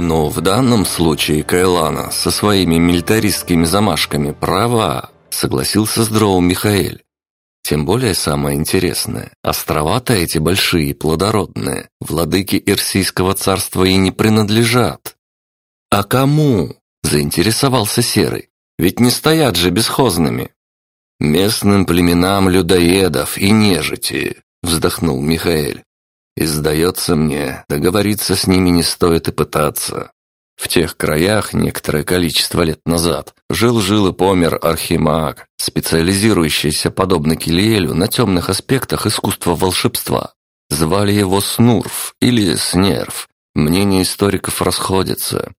Но в данном случае Кайлана со своими милитаристскими замашками права, согласился с Дроу Михаэль. Тем более самое интересное, острова-то эти большие плодородные, владыки Ирсийского царства и не принадлежат. А кому? Заинтересовался Серый. Ведь не стоят же бесхозными. Местным племенам людоедов и нежити, вздохнул Михаэль. И сдается мне, договориться с ними не стоит и пытаться. В тех краях некоторое количество лет назад жил-жил и помер архимаг, специализирующийся, подобно Килиэлю, на темных аспектах искусства волшебства. Звали его Снурф или Снерв. Мнения историков расходятся.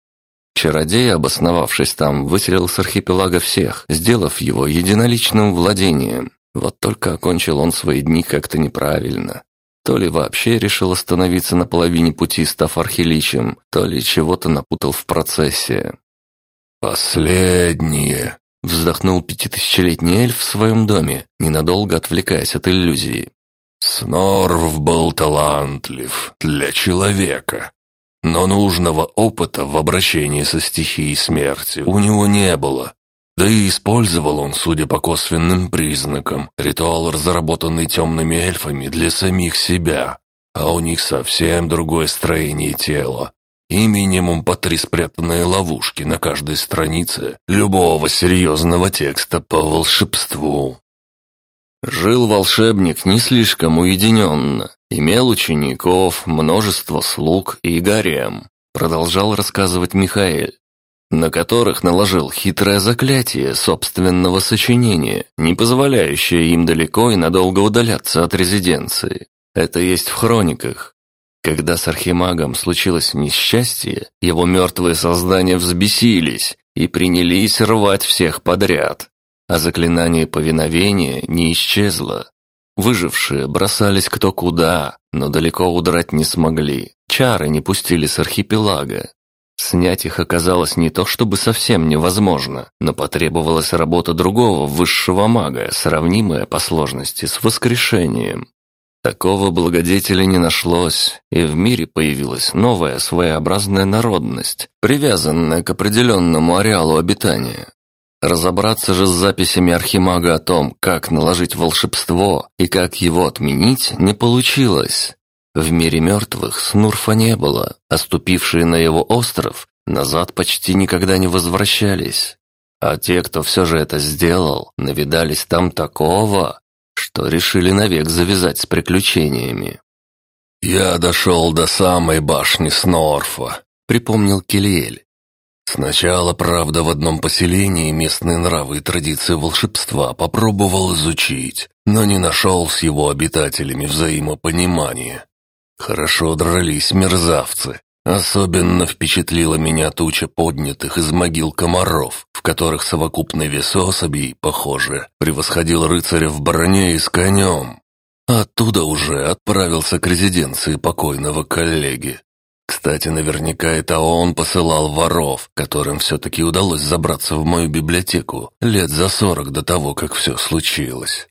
Чародей, обосновавшись там, выселил с архипелага всех, сделав его единоличным владением. Вот только окончил он свои дни как-то неправильно. То ли вообще решил остановиться на половине пути, став архиличем, то ли чего-то напутал в процессе. «Последнее!» — вздохнул пятитысячелетний эльф в своем доме, ненадолго отвлекаясь от иллюзии. «Снорв был талантлив для человека, но нужного опыта в обращении со стихией смерти у него не было. Да и использовал он, судя по косвенным признакам, ритуал, разработанный темными эльфами для самих себя. А у них совсем другое строение тела. И минимум по три спрятанные ловушки на каждой странице любого серьезного текста по волшебству. Жил волшебник не слишком уединенно, имел учеников, множество слуг и гарем, продолжал рассказывать Михаил на которых наложил хитрое заклятие собственного сочинения, не позволяющее им далеко и надолго удаляться от резиденции. Это есть в хрониках. Когда с Архимагом случилось несчастье, его мертвые создания взбесились и принялись рвать всех подряд, а заклинание повиновения не исчезло. Выжившие бросались кто куда, но далеко удрать не смогли. Чары не пустили с архипелага, Снять их оказалось не то чтобы совсем невозможно, но потребовалась работа другого высшего мага, сравнимая по сложности с воскрешением. Такого благодетеля не нашлось, и в мире появилась новая своеобразная народность, привязанная к определенному ареалу обитания. Разобраться же с записями архимага о том, как наложить волшебство и как его отменить, не получилось. В мире мертвых Снурфа не было, а ступившие на его остров назад почти никогда не возвращались. А те, кто все же это сделал, навидались там такого, что решили навек завязать с приключениями. «Я дошел до самой башни Снорфа», — припомнил Келиэль. Сначала, правда, в одном поселении местные нравы и традиции волшебства попробовал изучить, но не нашел с его обитателями взаимопонимания. Хорошо дрались мерзавцы. Особенно впечатлила меня туча поднятых из могил комаров, в которых совокупный вес особей, похоже, превосходил рыцаря в броне и с конем. Оттуда уже отправился к резиденции покойного коллеги. Кстати, наверняка это он посылал воров, которым все-таки удалось забраться в мою библиотеку лет за сорок до того, как все случилось.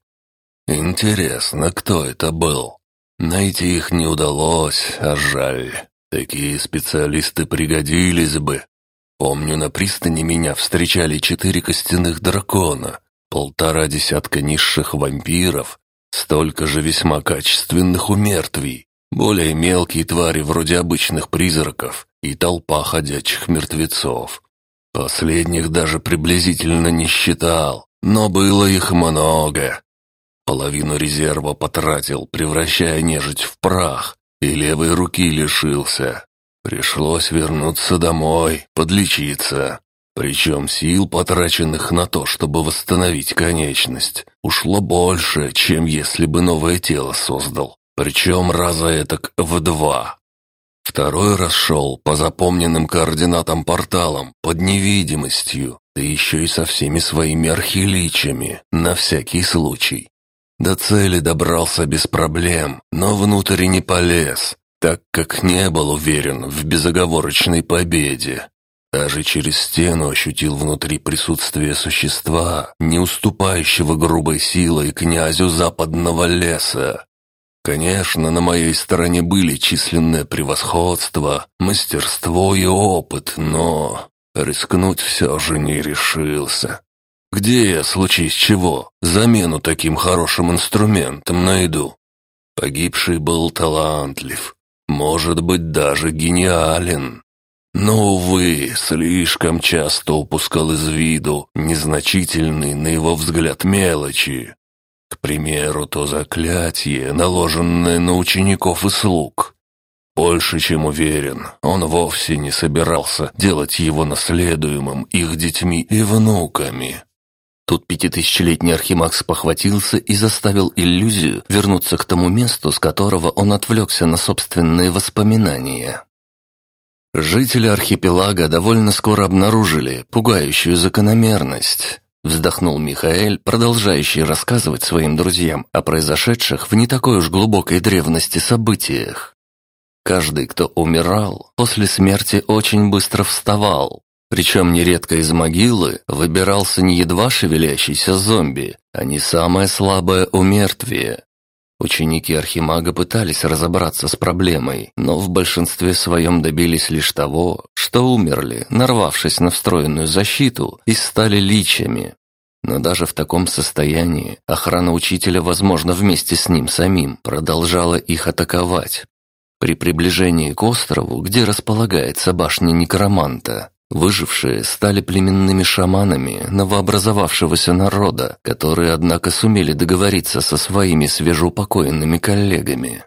Интересно, кто это был? Найти их не удалось, а жаль. Такие специалисты пригодились бы. Помню, на пристани меня встречали четыре костяных дракона, полтора десятка низших вампиров, столько же весьма качественных умертвий, более мелкие твари вроде обычных призраков и толпа ходячих мертвецов. Последних даже приблизительно не считал, но было их много, Половину резерва потратил, превращая нежить в прах, и левой руки лишился. Пришлось вернуться домой, подлечиться. Причем сил, потраченных на то, чтобы восстановить конечность, ушло больше, чем если бы новое тело создал. Причем раза этак в два. Второй раз шел по запомненным координатам порталам, под невидимостью, да еще и со всеми своими архиличами, на всякий случай. До цели добрался без проблем, но внутрь не полез, так как не был уверен в безоговорочной победе. Даже через стену ощутил внутри присутствие существа, не уступающего грубой силой князю западного леса. Конечно, на моей стороне были численное превосходство, мастерство и опыт, но рискнуть все же не решился. Где я, случись чего, замену таким хорошим инструментом найду? Погибший был талантлив, может быть, даже гениален. Но, увы, слишком часто упускал из виду незначительные, на его взгляд, мелочи. К примеру, то заклятие, наложенное на учеников и слуг. Больше чем уверен, он вовсе не собирался делать его наследуемым их детьми и внуками. Тут пятитысячелетний Архимаг похватился и заставил иллюзию вернуться к тому месту, с которого он отвлекся на собственные воспоминания. Жители архипелага довольно скоро обнаружили пугающую закономерность. Вздохнул Михаэль, продолжающий рассказывать своим друзьям о произошедших в не такой уж глубокой древности событиях. Каждый, кто умирал, после смерти очень быстро вставал, причем нередко из могилы выбирался не едва шевелящийся зомби, а не самое слабое умертвие. Ученики Архимага пытались разобраться с проблемой, но в большинстве своем добились лишь того, что умерли, нарвавшись на встроенную защиту, и стали личами. Но даже в таком состоянии охрана учителя, возможно, вместе с ним самим, продолжала их атаковать. При приближении к острову, где располагается башня Некроманта, Выжившие стали племенными шаманами новообразовавшегося народа, которые, однако, сумели договориться со своими свежеупокоенными коллегами.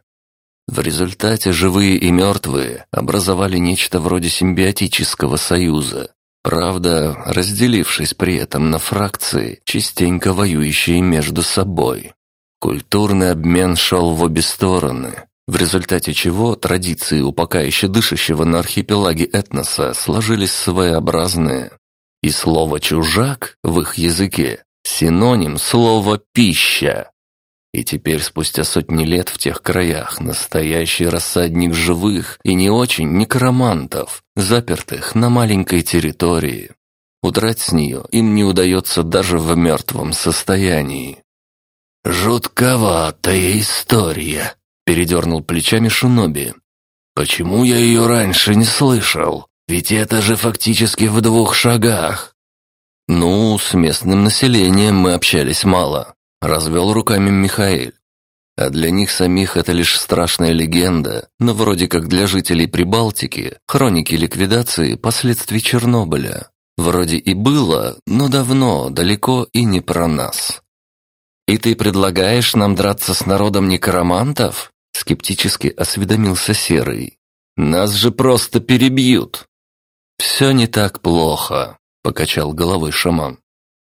В результате живые и мертвые образовали нечто вроде симбиотического союза, правда, разделившись при этом на фракции, частенько воюющие между собой. Культурный обмен шел в обе стороны, в результате чего традиции у пока еще дышащего на архипелаге этноса сложились своеобразные. И слово «чужак» в их языке – синоним слова «пища». И теперь, спустя сотни лет в тех краях, настоящий рассадник живых и не очень некромантов, запертых на маленькой территории. Удрать с нее им не удается даже в мертвом состоянии. «Жутковатая история», Передернул плечами Шиноби. «Почему я ее раньше не слышал? Ведь это же фактически в двух шагах». «Ну, с местным населением мы общались мало», — развел руками Михаил. А для них самих это лишь страшная легенда, но вроде как для жителей Прибалтики, хроники ликвидации последствий Чернобыля. Вроде и было, но давно, далеко и не про нас. «И ты предлагаешь нам драться с народом некромантов?» Скептически осведомился Серый. «Нас же просто перебьют!» «Все не так плохо», — покачал головой шаман.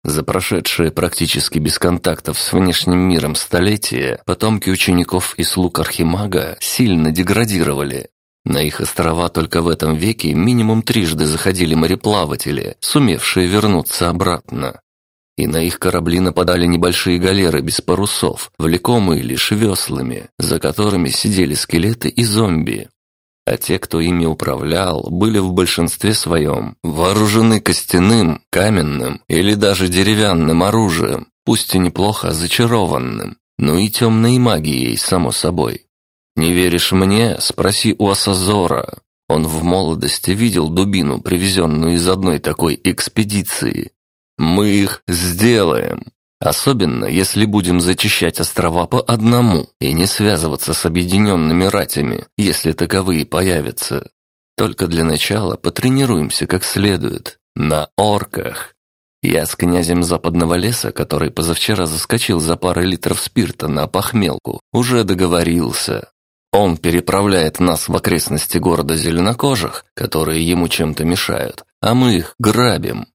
За прошедшие практически без контактов с внешним миром столетия потомки учеников и слуг Архимага сильно деградировали. На их острова только в этом веке минимум трижды заходили мореплаватели, сумевшие вернуться обратно и на их корабли нападали небольшие галеры без парусов, влекомые лишь веслами, за которыми сидели скелеты и зомби. А те, кто ими управлял, были в большинстве своем вооружены костяным, каменным или даже деревянным оружием, пусть и неплохо зачарованным, но и темной магией, само собой. Не веришь мне? Спроси у Асазора. Он в молодости видел дубину, привезенную из одной такой экспедиции, мы их сделаем. Особенно, если будем зачищать острова по одному и не связываться с объединенными ратями, если таковые появятся. Только для начала потренируемся как следует. На орках. Я с князем западного леса, который позавчера заскочил за парой литров спирта на похмелку, уже договорился. Он переправляет нас в окрестности города зеленокожих, которые ему чем-то мешают, а мы их грабим.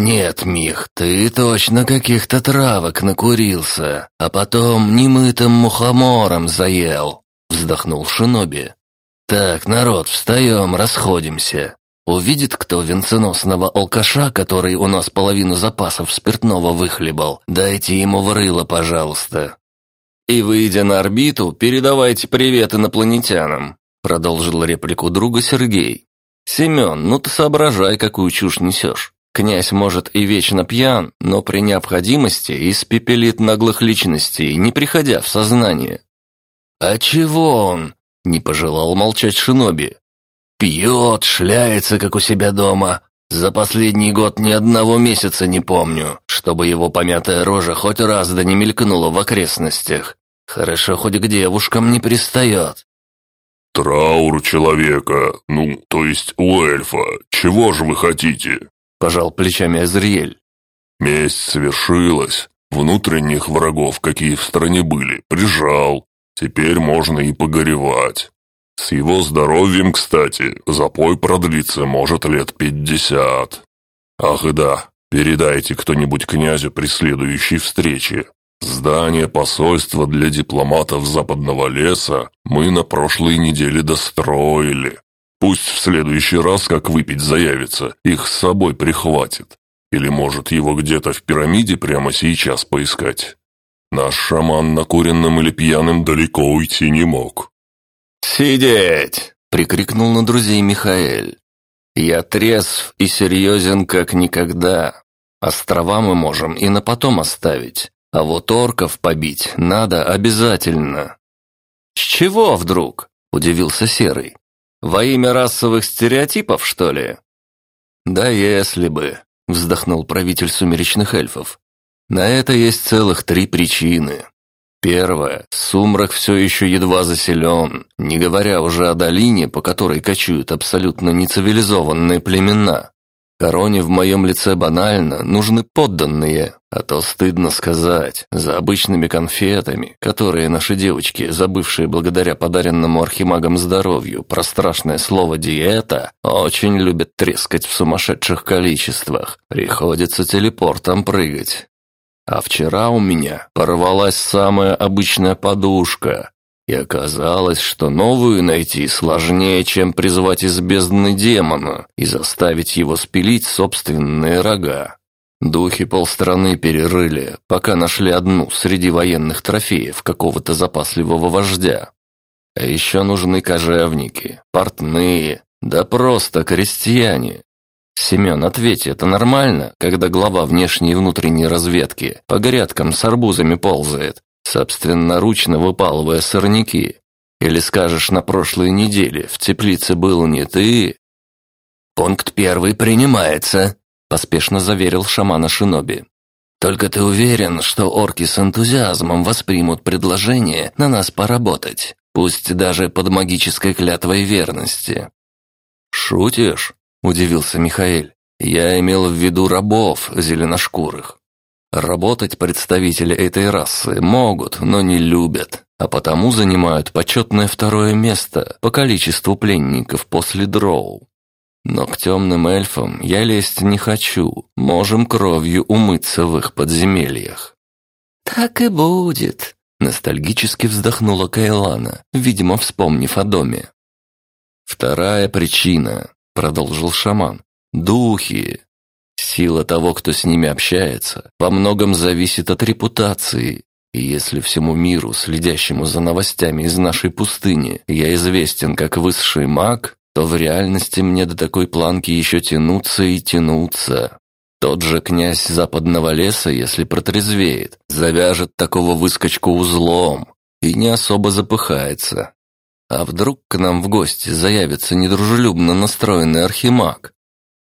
«Нет, Мих, ты точно каких-то травок накурился, а потом немытым мухомором заел», — вздохнул Шиноби. «Так, народ, встаем, расходимся. Увидит кто венценосного алкаша, который у нас половину запасов спиртного выхлебал, дайте ему в рыло, пожалуйста». «И выйдя на орбиту, передавайте привет инопланетянам», — продолжил реплику друга Сергей. «Семен, ну ты соображай, какую чушь несешь. Князь может и вечно пьян, но при необходимости испепелит наглых личностей, не приходя в сознание. «А чего он?» — не пожелал молчать Шиноби. «Пьет, шляется, как у себя дома. За последний год ни одного месяца не помню, чтобы его помятая рожа хоть раз да не мелькнула в окрестностях. Хорошо, хоть к девушкам не пристает». «Траур человека, ну, то есть у эльфа. Чего же вы хотите?» – пожал плечами Азриэль. «Месть свершилась. Внутренних врагов, какие в стране были, прижал. Теперь можно и погоревать. С его здоровьем, кстати, запой продлится, может, лет пятьдесят. Ах и да, передайте кто-нибудь князю при следующей встрече. Здание посольства для дипломатов Западного леса мы на прошлой неделе достроили. Пусть в следующий раз, как выпить заявится, их с собой прихватит. Или может его где-то в пирамиде прямо сейчас поискать. Наш шаман накуренным или пьяным далеко уйти не мог. «Сидеть!» — прикрикнул на друзей Михаэль. «Я трезв и серьезен, как никогда. Острова мы можем и на потом оставить, а вот орков побить надо обязательно». «С чего вдруг?» — удивился Серый. «Во имя расовых стереотипов, что ли?» «Да если бы», — вздохнул правитель сумеречных эльфов. На это есть целых три причины. Первое. Сумрак все еще едва заселен, не говоря уже о долине, по которой кочуют абсолютно нецивилизованные племена. Короне в моем лице банально нужны подданные, а то стыдно сказать, за обычными конфетами, которые наши девочки, забывшие благодаря подаренному архимагам здоровью про страшное слово «диета», очень любят трескать в сумасшедших количествах. Приходится телепортом прыгать. А вчера у меня порвалась самая обычная подушка, и оказалось, что новую найти сложнее, чем призвать из бездны демона и заставить его спилить собственные рога. Духи полстраны перерыли, пока нашли одну среди военных трофеев какого-то запасливого вождя. А еще нужны кожевники, портные, да просто крестьяне, «Семен, ответь, это нормально, когда глава внешней и внутренней разведки по грядкам с арбузами ползает, собственноручно выпалывая сорняки? Или скажешь, на прошлой неделе в теплице был не ты?» «Пункт первый принимается», — поспешно заверил шамана Шиноби. «Только ты уверен, что орки с энтузиазмом воспримут предложение на нас поработать, пусть даже под магической клятвой верности?» «Шутишь?» – удивился Михаэль. «Я имел в виду рабов зеленошкурых. Работать представители этой расы могут, но не любят, а потому занимают почетное второе место по количеству пленников после дроу. Но к темным эльфам я лезть не хочу, можем кровью умыться в их подземельях». «Так и будет», — ностальгически вздохнула Кайлана, видимо, вспомнив о доме. Вторая причина продолжил шаман. «Духи. Сила того, кто с ними общается, во многом зависит от репутации. И если всему миру, следящему за новостями из нашей пустыни, я известен как высший маг, то в реальности мне до такой планки еще тянуться и тянуться. Тот же князь западного леса, если протрезвеет, завяжет такого выскочку узлом и не особо запыхается. А вдруг к нам в гости заявится недружелюбно настроенный архимаг?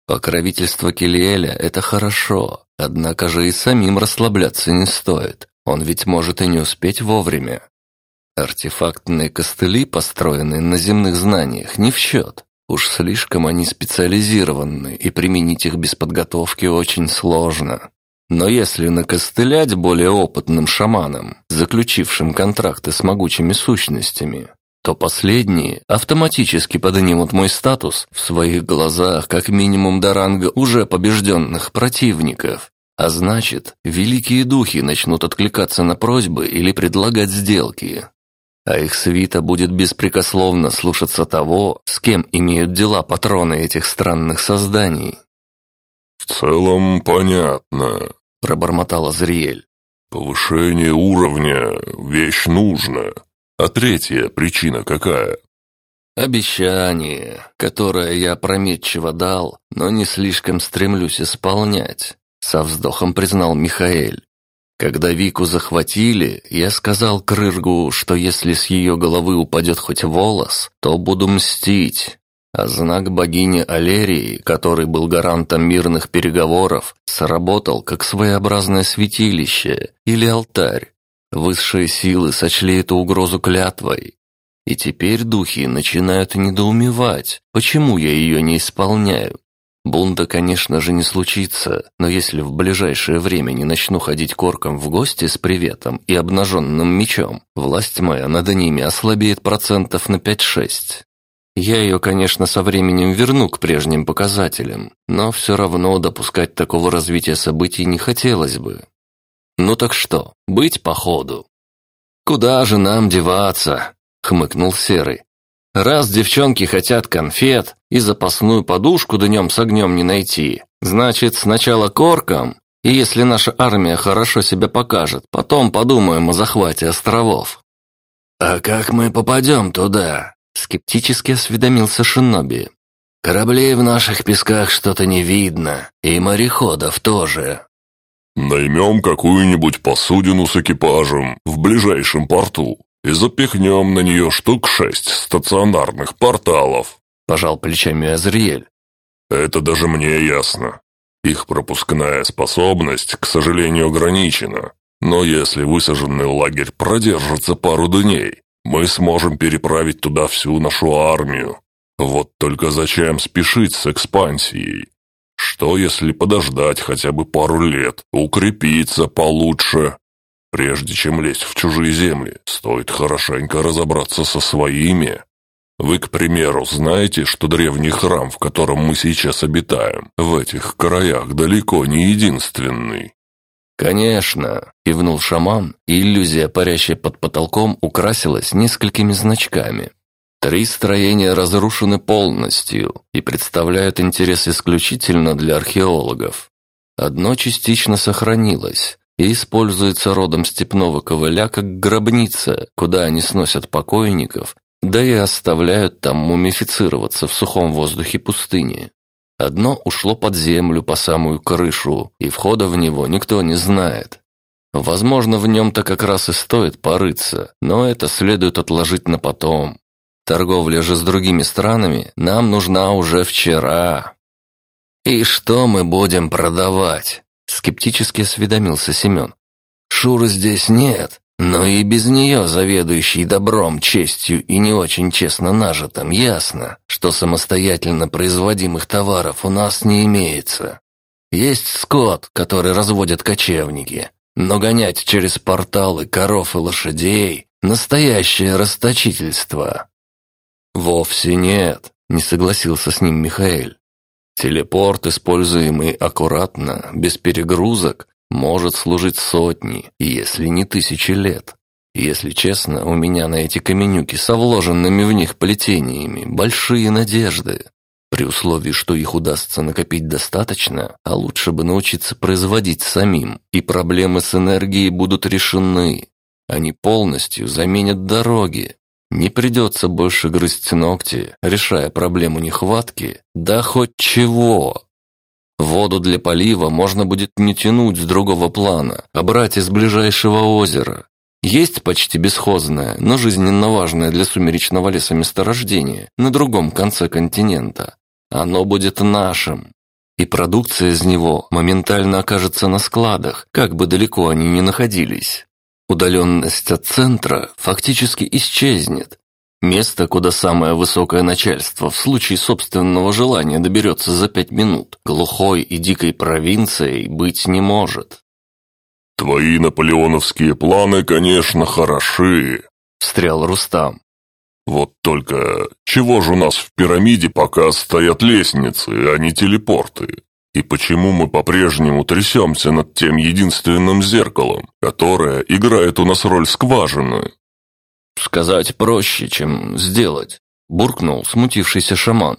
Покровительство Килиэля — это хорошо, однако же и самим расслабляться не стоит. Он ведь может и не успеть вовремя. Артефактные костыли, построенные на земных знаниях, не в счет. Уж слишком они специализированы, и применить их без подготовки очень сложно. Но если накостылять более опытным шаманам, заключившим контракты с могучими сущностями, то последние автоматически поднимут мой статус в своих глазах как минимум до ранга уже побежденных противников. А значит, великие духи начнут откликаться на просьбы или предлагать сделки. А их свита будет беспрекословно слушаться того, с кем имеют дела патроны этих странных созданий. «В целом понятно», — пробормотал Азриэль. «Повышение уровня — вещь нужная, а третья причина какая? Обещание, которое я опрометчиво дал, но не слишком стремлюсь исполнять, со вздохом признал Михаэль. Когда Вику захватили, я сказал Крыргу, что если с ее головы упадет хоть волос, то буду мстить. А знак богини Алерии, который был гарантом мирных переговоров, сработал как своеобразное святилище или алтарь. Высшие силы сочли эту угрозу клятвой. И теперь духи начинают недоумевать, почему я ее не исполняю. Бунта, конечно же, не случится, но если в ближайшее время не начну ходить корком в гости с приветом и обнаженным мечом, власть моя над ними ослабеет процентов на 5-6. Я ее, конечно, со временем верну к прежним показателям, но все равно допускать такого развития событий не хотелось бы. Ну так что, быть по ходу? «Куда же нам деваться?» — хмыкнул Серый. Раз девчонки хотят конфет и запасную подушку днем с огнем не найти, значит, сначала корком, и если наша армия хорошо себя покажет, потом подумаем о захвате островов». «А как мы попадем туда?» — скептически осведомился Шиноби. «Кораблей в наших песках что-то не видно, и мореходов тоже». «Наймем какую-нибудь посудину с экипажем в ближайшем порту и запихнем на нее штук шесть стационарных порталов», – пожал плечами Азриэль. «Это даже мне ясно. Их пропускная способность, к сожалению, ограничена. Но если высаженный лагерь продержится пару дней, мы сможем переправить туда всю нашу армию. Вот только зачем спешить с экспансией? Что, если подождать хотя бы пару лет, укрепиться получше, Прежде чем лезть в чужие земли, стоит хорошенько разобраться со своими. Вы, к примеру, знаете, что древний храм, в котором мы сейчас обитаем, в этих краях далеко не единственный?» «Конечно», — кивнул шаман, и иллюзия, парящая под потолком, украсилась несколькими значками. Три строения разрушены полностью и представляют интерес исключительно для археологов. Одно частично сохранилось, и используется родом степного ковыля как гробница, куда они сносят покойников, да и оставляют там мумифицироваться в сухом воздухе пустыни. Одно ушло под землю по самую крышу, и входа в него никто не знает. Возможно, в нем-то как раз и стоит порыться, но это следует отложить на потом. Торговля же с другими странами нам нужна уже вчера. И что мы будем продавать? Скептически осведомился Семен. «Шуры здесь нет, но и без нее, заведующий добром, честью и не очень честно нажитым, ясно, что самостоятельно производимых товаров у нас не имеется. Есть скот, который разводят кочевники, но гонять через порталы коров и лошадей – настоящее расточительство». «Вовсе нет», – не согласился с ним Михаэль. Телепорт, используемый аккуратно, без перегрузок, может служить сотни, если не тысячи лет. Если честно, у меня на эти каменюки со вложенными в них плетениями большие надежды. При условии, что их удастся накопить достаточно, а лучше бы научиться производить самим, и проблемы с энергией будут решены. Они полностью заменят дороги, не придется больше грызть ногти, решая проблему нехватки, да хоть чего. Воду для полива можно будет не тянуть с другого плана, а брать из ближайшего озера. Есть почти бесхозное, но жизненно важное для сумеречного леса месторождение на другом конце континента. Оно будет нашим. И продукция из него моментально окажется на складах, как бы далеко они ни находились. Удаленность от центра фактически исчезнет. Место, куда самое высокое начальство в случае собственного желания доберется за пять минут, глухой и дикой провинцией быть не может. «Твои наполеоновские планы, конечно, хороши», — встрял Рустам. «Вот только чего же у нас в пирамиде пока стоят лестницы, а не телепорты? И почему мы по-прежнему трясемся над тем единственным зеркалом, которое играет у нас роль скважины? «Сказать проще, чем сделать», – буркнул смутившийся шаман.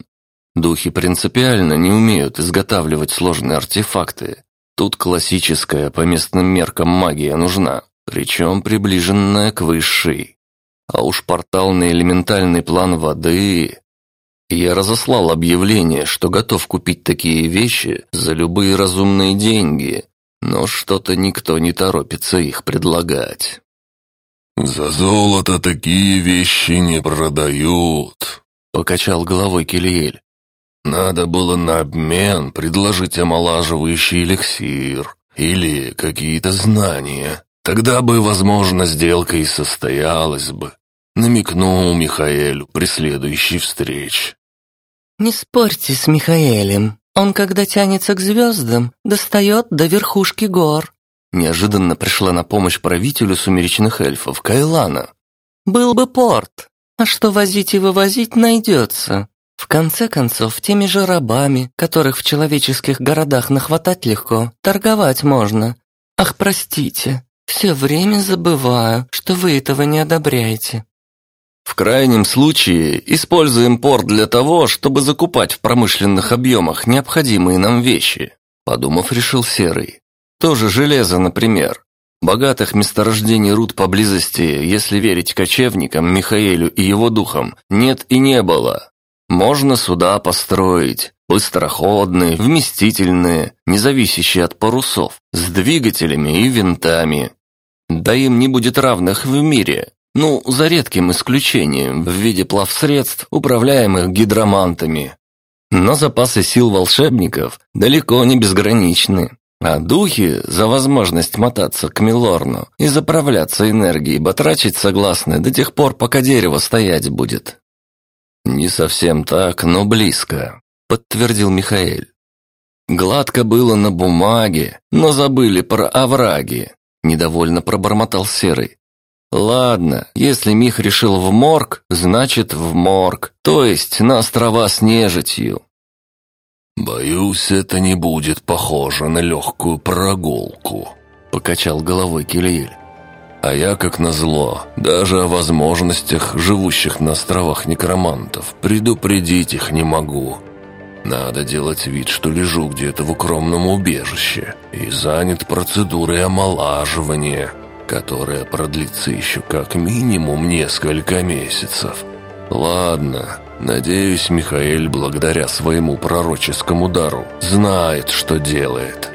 «Духи принципиально не умеют изготавливать сложные артефакты. Тут классическая по местным меркам магия нужна, причем приближенная к высшей. А уж портал на элементальный план воды я разослал объявление, что готов купить такие вещи за любые разумные деньги, но что-то никто не торопится их предлагать. «За золото такие вещи не продают», — покачал головой Килиэль. «Надо было на обмен предложить омолаживающий эликсир или какие-то знания. Тогда бы, возможно, сделка и состоялась бы», — намекнул Михаэлю при следующей встрече. «Не спорьте с Михаэлем. Он, когда тянется к звездам, достает до верхушки гор». Неожиданно пришла на помощь правителю сумеречных эльфов Кайлана. «Был бы порт, а что возить и вывозить найдется. В конце концов, теми же рабами, которых в человеческих городах нахватать легко, торговать можно. Ах, простите, все время забываю, что вы этого не одобряете». В крайнем случае, используем порт для того, чтобы закупать в промышленных объемах необходимые нам вещи, подумав, решил Серый. Тоже железо, например. Богатых месторождений руд поблизости, если верить кочевникам, Михаэлю и его духам, нет и не было. Можно суда построить, быстроходные, вместительные, не зависящие от парусов, с двигателями и винтами. Да им не будет равных в мире, ну, за редким исключением, в виде плавсредств, управляемых гидромантами. Но запасы сил волшебников далеко не безграничны. А духи за возможность мотаться к Милорну и заправляться энергией батрачить согласны до тех пор, пока дерево стоять будет. «Не совсем так, но близко», — подтвердил Михаэль. «Гладко было на бумаге, но забыли про овраги», — недовольно пробормотал Серый. Ладно, если Мих решил в морг, значит в морг, то есть на острова с нежитью. «Боюсь, это не будет похоже на легкую прогулку», — покачал головой Кильель. «А я, как назло, даже о возможностях живущих на островах некромантов предупредить их не могу. Надо делать вид, что лежу где-то в укромном убежище и занят процедурой омолаживания» которая продлится еще как минимум несколько месяцев. Ладно, надеюсь, Михаэль благодаря своему пророческому дару знает, что делает».